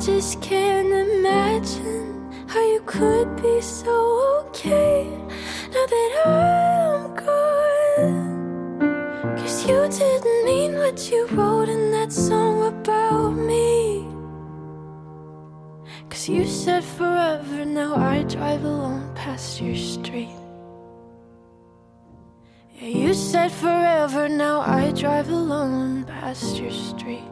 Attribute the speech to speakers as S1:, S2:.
S1: Just can't imagine how you could be so okay now that I'm gone. Cause you didn't mean what you wrote in that song about me. Cause you said forever, now I drive alone past your street. Yeah, you said forever, now I drive alone past your street.